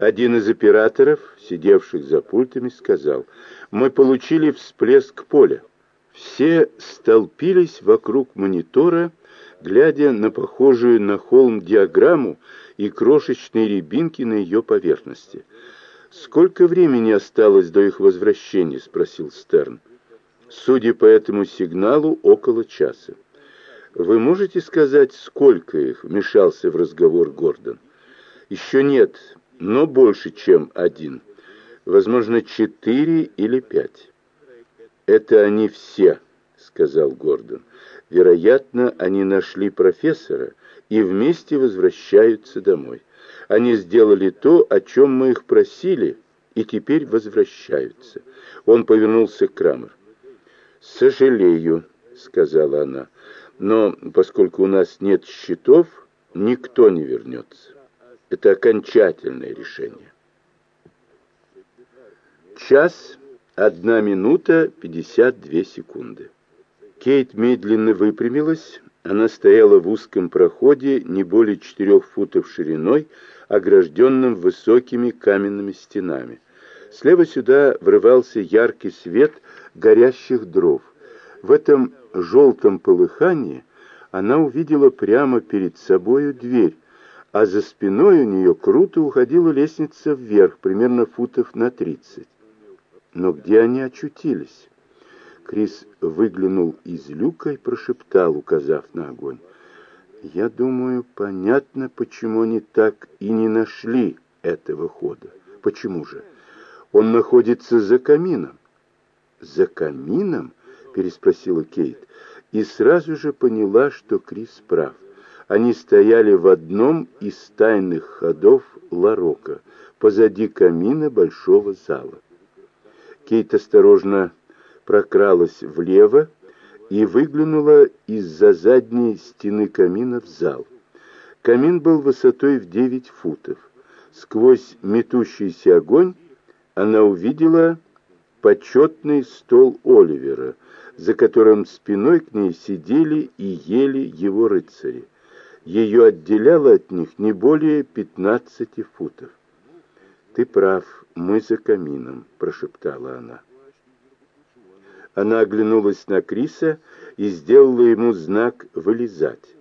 Один из операторов, сидевших за пультами, сказал, «Мы получили всплеск поля». Все столпились вокруг монитора, глядя на похожую на холм диаграмму и крошечные рябинки на ее поверхности. «Сколько времени осталось до их возвращения?» — спросил Стерн. «Судя по этому сигналу, около часа». «Вы можете сказать, сколько их?» — вмешался в разговор Гордон. «Еще нет, но больше, чем один. Возможно, четыре или пять. «Это они все», — сказал Гордон. «Вероятно, они нашли профессора и вместе возвращаются домой. Они сделали то, о чем мы их просили, и теперь возвращаются». Он повернулся к Крамер. «Сожалею», — сказала она, — «но поскольку у нас нет счетов, никто не вернется». Это окончательное решение. Час, одна минута, пятьдесят две секунды. Кейт медленно выпрямилась. Она стояла в узком проходе, не более четырех футов шириной, огражденном высокими каменными стенами. Слева сюда врывался яркий свет горящих дров. В этом желтом полыхании она увидела прямо перед собою дверь, а за спиной у нее круто уходила лестница вверх, примерно футов на тридцать. Но где они очутились? Крис выглянул из люка и прошептал, указав на огонь. «Я думаю, понятно, почему они так и не нашли этого хода. Почему же? Он находится за камином». «За камином?» — переспросила Кейт, и сразу же поняла, что Крис прав. Они стояли в одном из тайных ходов Ларока, позади камина большого зала. Кейт осторожно прокралась влево и выглянула из-за задней стены камина в зал. Камин был высотой в девять футов. Сквозь метущийся огонь она увидела почетный стол Оливера, за которым спиной к ней сидели и ели его рыцари ее отделяло от них не более пятнадцати футов. «Ты прав, мы за камином», — прошептала она. Она оглянулась на Криса и сделала ему знак «вылезать».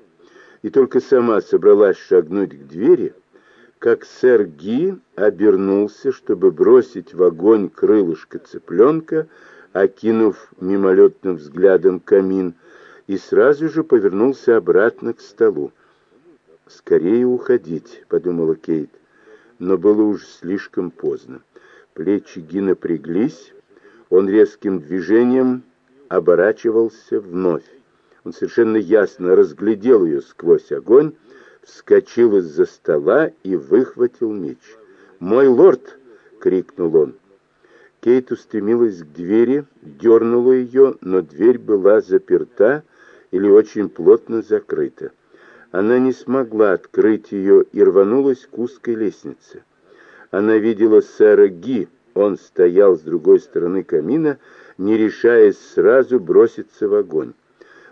И только сама собралась шагнуть к двери, как сэр Ги обернулся, чтобы бросить в огонь крылышко цыпленка, окинув мимолетным взглядом камин, и сразу же повернулся обратно к столу. «Скорее уходить», — подумала Кейт. Но было уж слишком поздно. Плечи Ги напряглись. Он резким движением оборачивался вновь. Он совершенно ясно разглядел ее сквозь огонь, вскочил из-за стола и выхватил меч. «Мой лорд!» — крикнул он. Кейт устремилась к двери, дернула ее, но дверь была заперта или очень плотно закрыта. Она не смогла открыть ее и рванулась к узкой лестнице. Она видела сэра Ги, он стоял с другой стороны камина, не решаясь сразу броситься в огонь.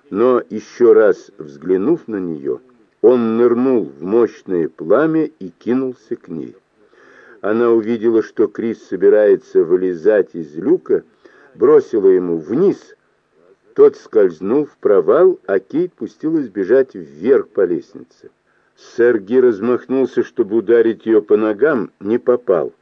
Но еще раз взглянув на нее, он нырнул в мощное пламя и кинулся к ней. Она увидела, что Крис собирается вылезать из люка, бросила ему вниз, тот скользнул в провал, а Кейт пустилась бежать вверх по лестнице. Сэрги размахнулся, чтобы ударить ее по ногам, не попал.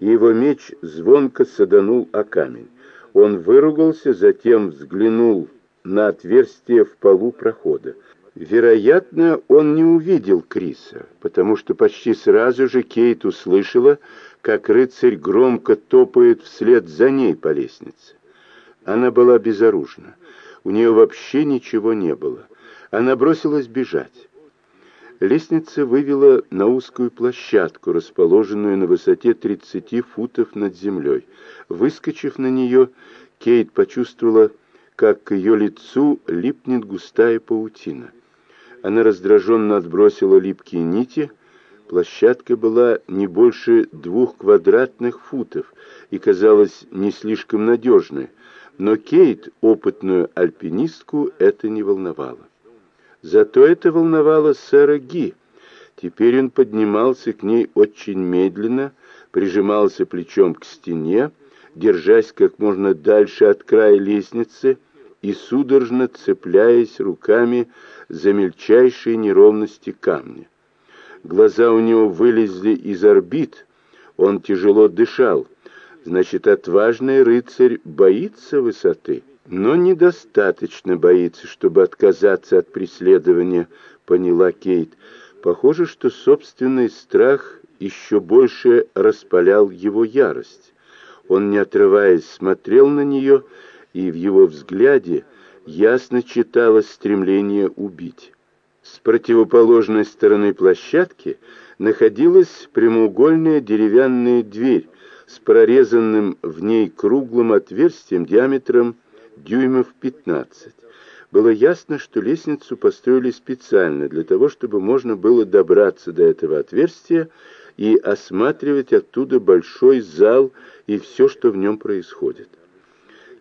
Его меч звонко саданул о камень. Он выругался, затем взглянул на отверстие в полу прохода. Вероятно, он не увидел Криса, потому что почти сразу же Кейт услышала, как рыцарь громко топает вслед за ней по лестнице. Она была безоружна. У нее вообще ничего не было. Она бросилась бежать. Лестница вывела на узкую площадку, расположенную на высоте 30 футов над землей. Выскочив на нее, Кейт почувствовала, как к ее лицу липнет густая паутина. Она раздраженно отбросила липкие нити. Площадка была не больше двух квадратных футов и казалась не слишком надежной, но Кейт, опытную альпинистку, это не волновало. Зато это волновало сэра Ги. Теперь он поднимался к ней очень медленно, прижимался плечом к стене, держась как можно дальше от края лестницы и судорожно цепляясь руками за мельчайшие неровности камня. Глаза у него вылезли из орбит, он тяжело дышал. Значит, отважный рыцарь боится высоты, но недостаточно боится, чтобы отказаться от преследования, поняла Кейт. Похоже, что собственный страх еще больше распалял его ярость. Он, не отрываясь, смотрел на нее, и в его взгляде ясно читалось стремление убить. С противоположной стороны площадки находилась прямоугольная деревянная дверь с прорезанным в ней круглым отверстием диаметром дюймов 15. Было ясно, что лестницу построили специально для того, чтобы можно было добраться до этого отверстия и осматривать оттуда большой зал и все, что в нем происходит.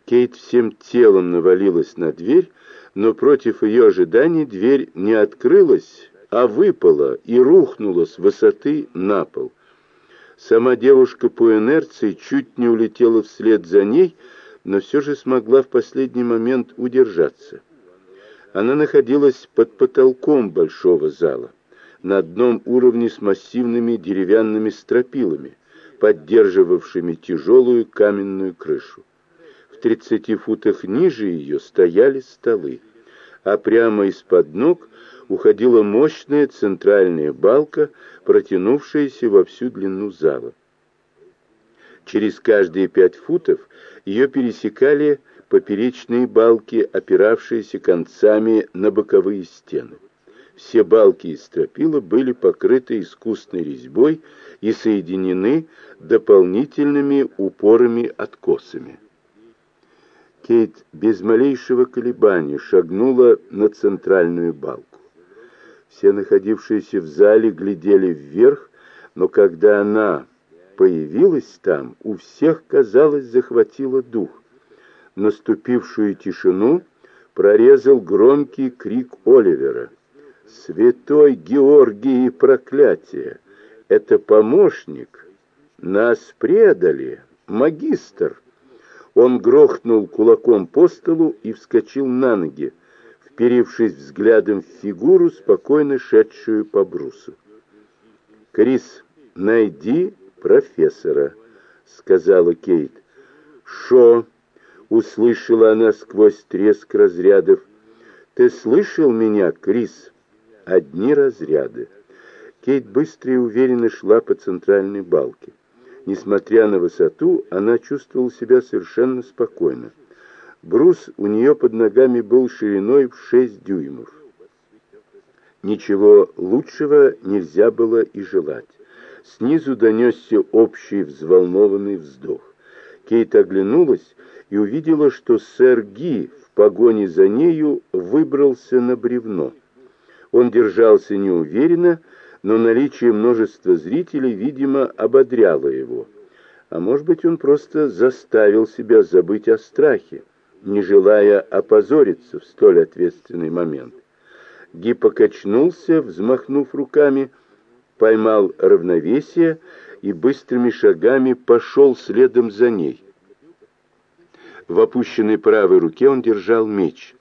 Кейт всем телом навалилась на дверь, но против ее ожиданий дверь не открылась, а выпала и рухнула с высоты на пол. Сама девушка по инерции чуть не улетела вслед за ней, но все же смогла в последний момент удержаться. Она находилась под потолком большого зала, на одном уровне с массивными деревянными стропилами, поддерживавшими тяжелую каменную крышу. В тридцати футах ниже ее стояли столы а прямо из-под ног уходила мощная центральная балка, протянувшаяся во всю длину зала. Через каждые пять футов ее пересекали поперечные балки, опиравшиеся концами на боковые стены. Все балки и стропила были покрыты искусной резьбой и соединены дополнительными упорами-откосами. Кейт без малейшего колебания шагнула на центральную балку. Все находившиеся в зале глядели вверх, но когда она появилась там, у всех, казалось, захватило дух. Наступившую тишину прорезал громкий крик Оливера. «Святой Георгий проклятие! Это помощник! Нас предали! Магистр!» Он грохнул кулаком по столу и вскочил на ноги, вперившись взглядом в фигуру, спокойно шедшую по брусу. «Крис, найди профессора», — сказала Кейт. «Шо?» — услышала она сквозь треск разрядов. «Ты слышал меня, Крис?» «Одни разряды». Кейт быстро и уверенно шла по центральной балке. Несмотря на высоту, она чувствовала себя совершенно спокойно. Брус у нее под ногами был шириной в 6 дюймов. Ничего лучшего нельзя было и желать. Снизу донесся общий взволнованный вздох. Кейт оглянулась и увидела, что сэр Ги в погоне за нею выбрался на бревно. Он держался неуверенно, но наличие множества зрителей, видимо, ободряло его. А может быть, он просто заставил себя забыть о страхе, не желая опозориться в столь ответственный момент. Ги покачнулся, взмахнув руками, поймал равновесие и быстрыми шагами пошел следом за ней. В опущенной правой руке он держал меч.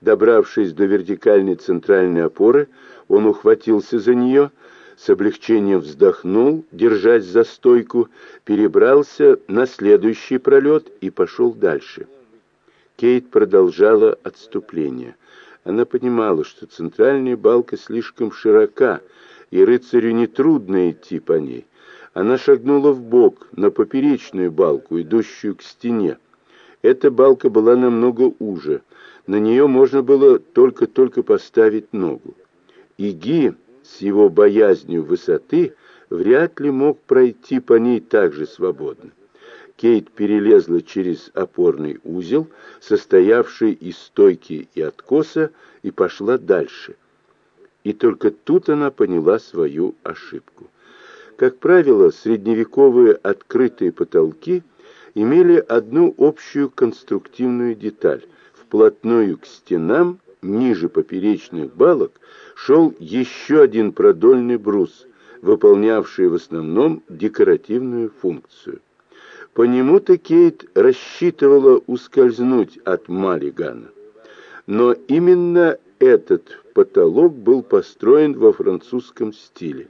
Добравшись до вертикальной центральной опоры, он ухватился за нее, с облегчением вздохнул, держась за стойку, перебрался на следующий пролет и пошел дальше. Кейт продолжала отступление. Она понимала, что центральная балка слишком широка, и рыцарю нетрудно идти по ней. Она шагнула в бок на поперечную балку, идущую к стене. Эта балка была намного уже. На нее можно было только-только поставить ногу. Иги с его боязнью высоты вряд ли мог пройти по ней так же свободно. Кейт перелезла через опорный узел, состоявший из стойки и откоса, и пошла дальше. И только тут она поняла свою ошибку. Как правило, средневековые открытые потолки имели одну общую конструктивную деталь. Вплотную к стенам ниже поперечных балок шел еще один продольный брус, выполнявшие в основном декоративную функцию. По нему-то Кейт рассчитывала ускользнуть от Маллигана. Но именно этот потолок был построен во французском стиле.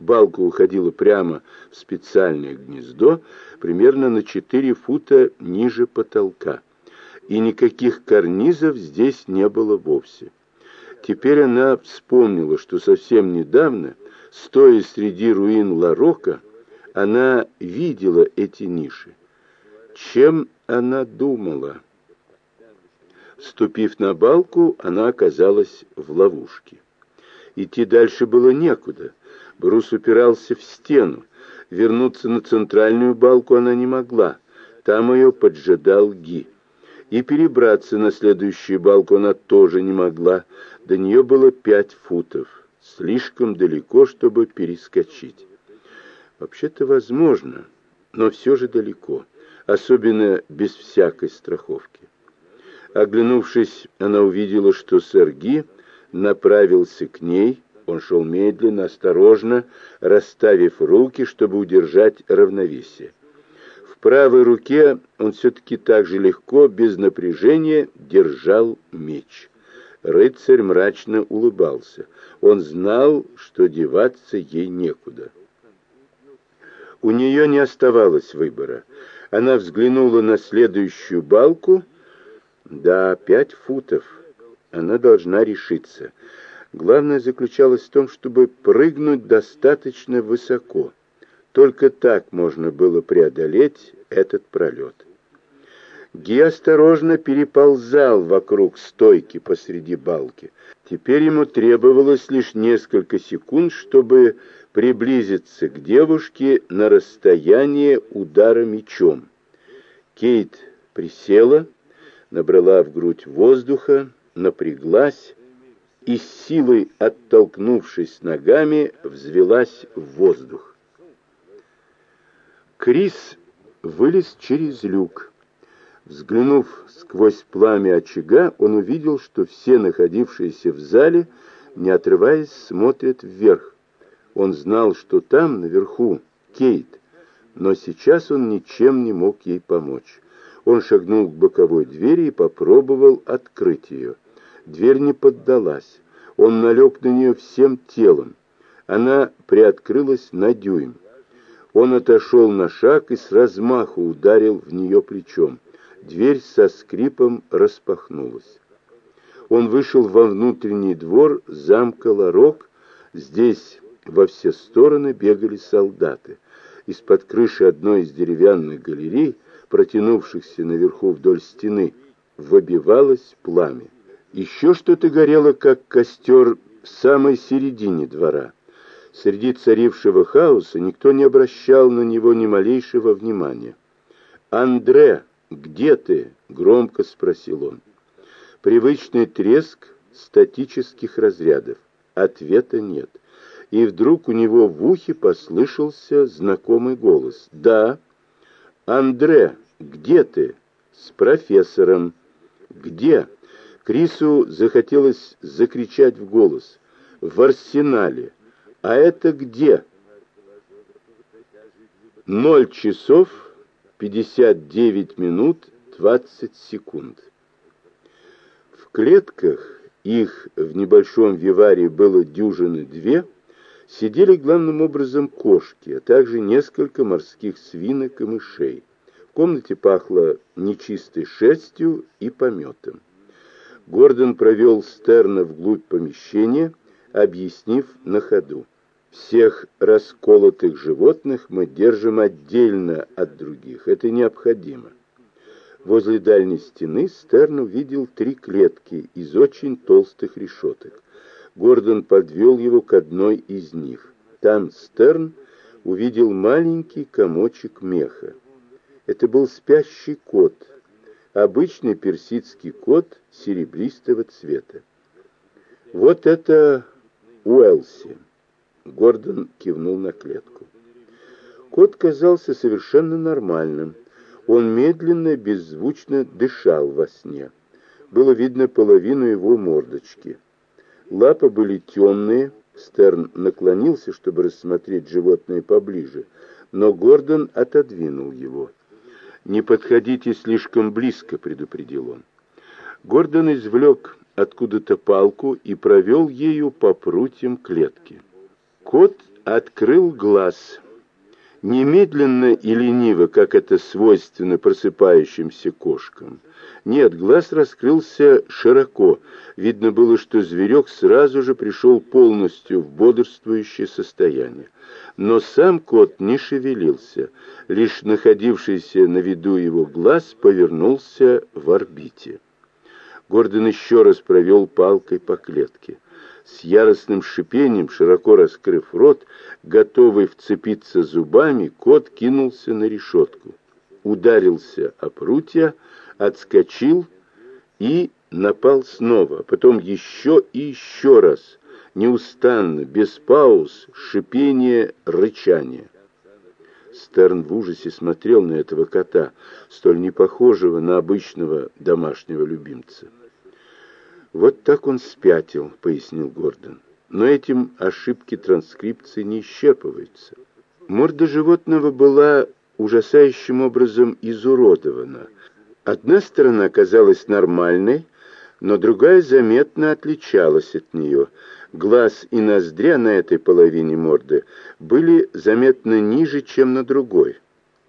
Балка уходила прямо в специальное гнездо, примерно на 4 фута ниже потолка. И никаких карнизов здесь не было вовсе. Теперь она вспомнила, что совсем недавно, стоя среди руин Ларока, она видела эти ниши. Чем она думала? Ступив на балку, она оказалась в ловушке. Идти дальше было некуда. Брус упирался в стену. Вернуться на центральную балку она не могла. Там ее поджидал Ги. И перебраться на следующую балку она тоже не могла. До нее было пять футов. Слишком далеко, чтобы перескочить. Вообще-то возможно, но все же далеко. Особенно без всякой страховки. Оглянувшись, она увидела, что сэр Ги направился к ней. Он шел медленно, осторожно, расставив руки, чтобы удержать равновесие. В правой руке он все-таки так же легко, без напряжения, держал меч. Рыцарь мрачно улыбался. Он знал, что деваться ей некуда. У нее не оставалось выбора. Она взглянула на следующую балку — да, пять футов. Она должна решиться. Главное заключалось в том, чтобы прыгнуть достаточно высоко. Только так можно было преодолеть этот пролет. Ги осторожно переползал вокруг стойки посреди балки. Теперь ему требовалось лишь несколько секунд, чтобы приблизиться к девушке на расстояние удара мечом. Кейт присела набрала в грудь воздуха, напряглась и, силой оттолкнувшись ногами, взвелась в воздух. Крис вылез через люк. Взглянув сквозь пламя очага, он увидел, что все находившиеся в зале, не отрываясь, смотрят вверх. Он знал, что там, наверху, Кейт, но сейчас он ничем не мог ей помочь. Он шагнул к боковой двери и попробовал открыть ее. Дверь не поддалась. Он налег на нее всем телом. Она приоткрылась на дюйм. Он отошел на шаг и с размаху ударил в нее плечом. Дверь со скрипом распахнулась. Он вышел во внутренний двор замка Ларок. Здесь во все стороны бегали солдаты. Из-под крыши одной из деревянных галерей протянувшихся наверху вдоль стены, выбивалось пламя. Еще что-то горело, как костер в самой середине двора. Среди царившего хаоса никто не обращал на него ни малейшего внимания. «Андре, где ты?» — громко спросил он. Привычный треск статических разрядов. Ответа нет. И вдруг у него в ухе послышался знакомый голос. «Да, «Андре, где ты?» «С профессором». «Где?» Крису захотелось закричать в голос. «В арсенале». «А это где?» Ноль часов пятьдесят девять минут двадцать секунд. В клетках, их в небольшом виваре было дюжины две, сидели главным образом кошки, а также несколько морских свинок и мышей. В комнате пахло нечистой шерстью и пометом. Гордон провел Стерна вглубь помещения, объяснив на ходу. Всех расколотых животных мы держим отдельно от других. Это необходимо. Возле дальней стены Стерн увидел три клетки из очень толстых решеток. Гордон подвел его к одной из них. Там Стерн увидел маленький комочек меха. Это был спящий кот, обычный персидский кот серебристого цвета. «Вот это Уэлси!» Гордон кивнул на клетку. Кот казался совершенно нормальным. Он медленно, беззвучно дышал во сне. Было видно половину его мордочки. Лапы были темные, Стерн наклонился, чтобы рассмотреть животное поближе, но Гордон отодвинул его. «Не подходите слишком близко», — предупредил он. Гордон извлек откуда-то палку и провел ею по прутьям клетки. Кот открыл глаз. Немедленно и лениво, как это свойственно просыпающимся кошкам. Нет, глаз раскрылся широко. Видно было, что зверек сразу же пришел полностью в бодрствующее состояние. Но сам кот не шевелился. Лишь находившийся на виду его глаз повернулся в орбите. Гордон еще раз провел палкой по клетке. С яростным шипением, широко раскрыв рот, готовый вцепиться зубами, кот кинулся на решетку. Ударился о прутья, отскочил и напал снова, потом еще и еще раз, неустанно, без пауз, шипение, рычание. Стерн в ужасе смотрел на этого кота, столь непохожего на обычного домашнего любимца. «Вот так он спятил», — пояснил Гордон. «Но этим ошибки транскрипции не исчерпываются. Морда животного была ужасающим образом изуродована. Одна сторона казалась нормальной, но другая заметно отличалась от нее. Глаз и ноздря на этой половине морды были заметно ниже, чем на другой.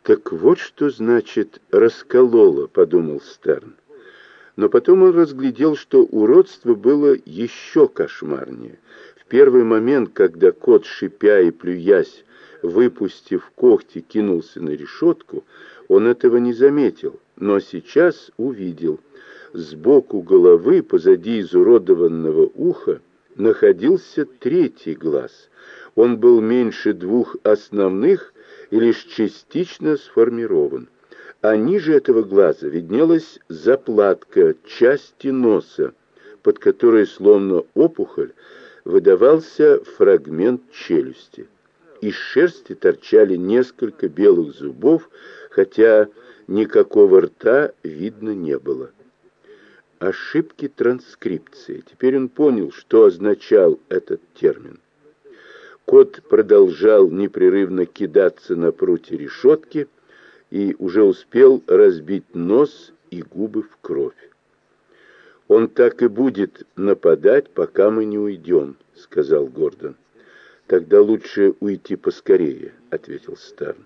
«Так вот что значит «раскололо», — подумал Стерн. Но потом он разглядел, что уродство было еще кошмарнее. В первый момент, когда кот, шипя и плюясь, выпустив когти, кинулся на решетку, он этого не заметил, но сейчас увидел. Сбоку головы, позади изуродованного уха, находился третий глаз. Он был меньше двух основных и лишь частично сформирован а ниже этого глаза виднелась заплатка части носа, под которой, словно опухоль, выдавался фрагмент челюсти. Из шерсти торчали несколько белых зубов, хотя никакого рта видно не было. Ошибки транскрипции. Теперь он понял, что означал этот термин. Кот продолжал непрерывно кидаться на прутья решетки, и уже успел разбить нос и губы в кровь. «Он так и будет нападать, пока мы не уйдем», — сказал Гордон. «Тогда лучше уйти поскорее», — ответил Старн.